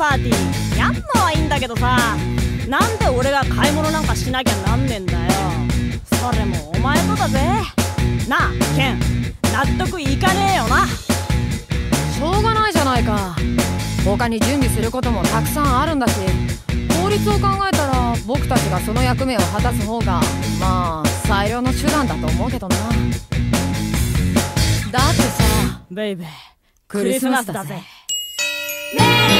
パーティー。やんのはいいんだけどさなんで俺が買い物なんかしなきゃなんねんだよ。それもお前とだぜ。なあケン納得いかねえよな。しょうがないじゃないか。他に準備することもたくさんあるんだし法律を考えたら僕たちがその役目を果たす方がまあ最良の手段だと思うけどな。だってさベイベークリスマスだぜ。メリー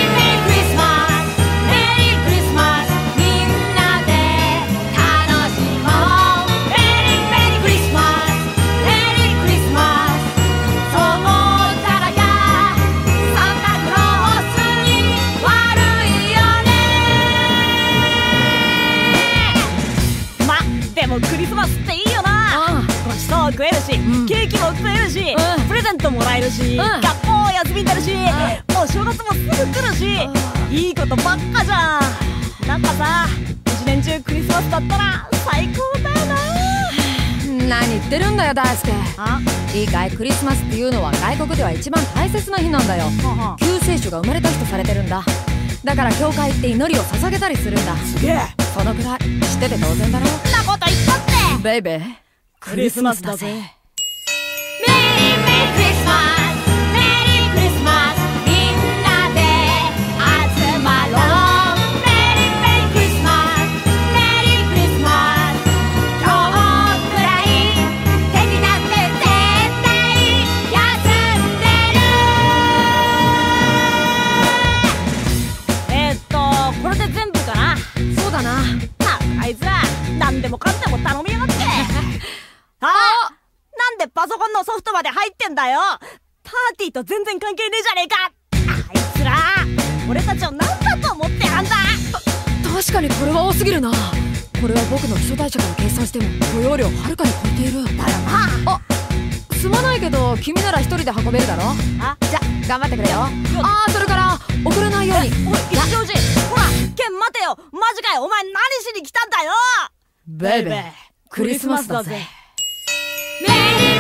っていいよな。あごちそう食えるし、うん。ケーキも食えるし、うん。プレゼントもらえるし、ん。学校休みになるし、お正月もすぐ来るし、いいことばっかじゃん。なんかさ一年中クリスマスだったら最高だよな。何言ってるんだよ大輔。あ？いいかいクリスマスっていうのは外国では一番大切な日なんだよ。救世主が生まれた日とされてるんだ。だから教会行って祈りを捧げたりするんだ。すげえ。そのくらい。知ってて当然だろベイベークリスマスだぜメリーメリークリスマスでパソコンのソフトまで入ってんだよ。パーティーと全然関係ねえじゃねえか。あいつら俺たちを何だと思ってあんだ。確かにこれは多すぎるな。これは僕の基礎代謝から計算しても許容量をはるかに超えている。だよな。あすまないけど君なら一人で運べるだろ？あじゃ頑張ってくれよ。あーそれから遅れないように。おい一条寺ほらケン待てよ。マジかよ。お前何しに来たんだよ。ベイベークリスマスだぜメ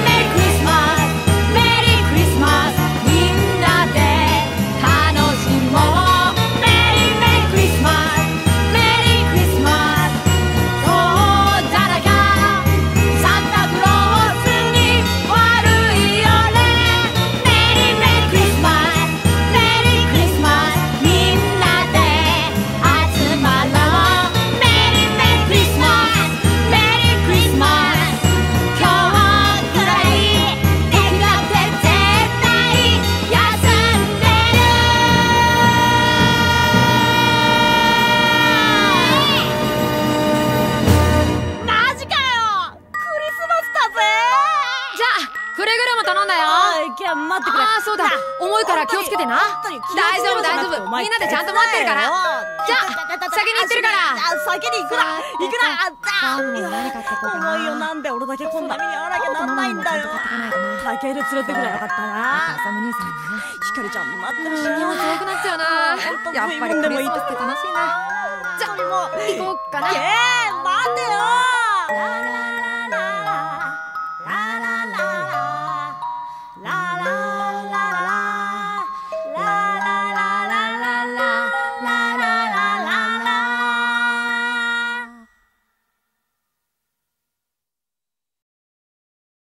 くれぐれも頼んだよ。おいケン待ってくれ。ああそうだ。重いから気をつけてな。大丈夫大丈夫。みんなでちゃんと待ってるから。じゃあ先に行ってるから。あ先に行くな。行くな。あって。こうかな重いよなんで俺だけこんな目に遭わなきゃなんないんだよ。買ってかな。いとな高いで連れてくればよかったな。兄さんひかりちゃんも待ってるし。くなっちゃうな。やっぱりクリスマスって楽しいな。じゃあ行こうかな。えー、待てよ